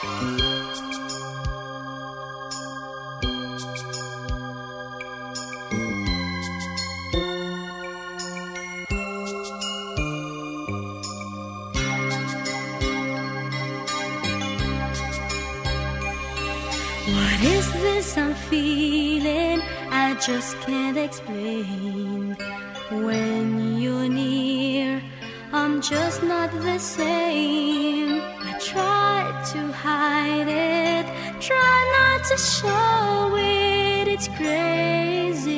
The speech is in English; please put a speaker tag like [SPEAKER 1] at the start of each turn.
[SPEAKER 1] What is this I'm feeling? I just can't explain. When you're near, I'm just not the same. to show it, it's crazy.